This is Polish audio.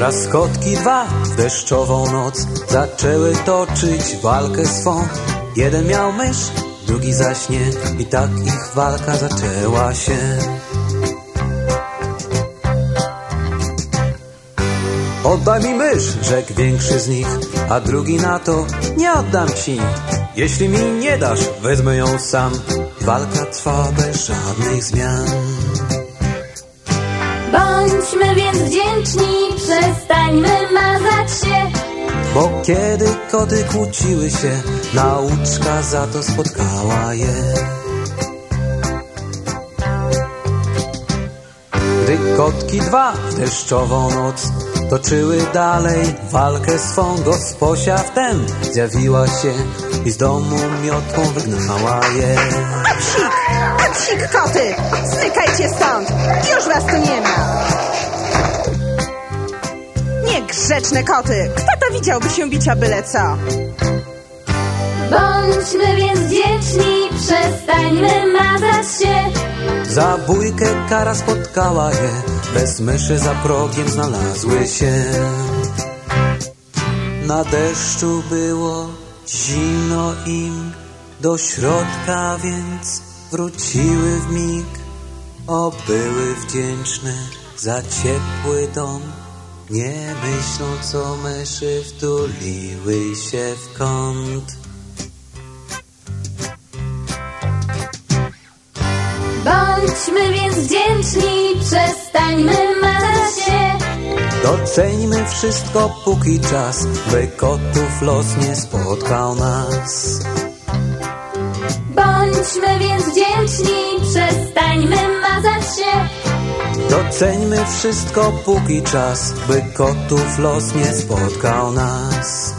Raz kotki dwa w deszczową noc zaczęły toczyć walkę swą. Jeden miał mysz, drugi zaś nie i tak ich walka zaczęła się. Oddaj mi mysz, rzekł większy z nich, a drugi na to nie oddam ci. Jeśli mi nie dasz, wezmę ją sam. Walka trwa bez żadnych zmian. Bądźmy więc wdzięczni, przestańmy mazać się. Bo kiedy koty kłóciły się, nauczka za to spotkała je. Gdy kotki dwa w deszczową noc toczyły dalej walkę swą, gosposia wtem zjawiła się i z domu miotłą wygnała je. Psik! Psik, koty! Zmykajcie stąd! Niegrzeczne koty! Kto to widziałby się bicia byle co? Bądźmy więc wdzięczni, przestańmy mazać się. Za bójkę kara spotkała je, bez myszy za progiem znalazły się. Na deszczu było zimno im do środka, więc wróciły w mig. O, były wdzięczne za ciepły dom, nie myślą co myszy wtuliły się w kąt. Bądźmy więc wdzięczni, przestańmy mazać się. Doceńmy wszystko póki czas, by kotów los nie spotkał nas. Bądźmy więc Doceńmy wszystko póki czas, by kotów los nie spotkał nas.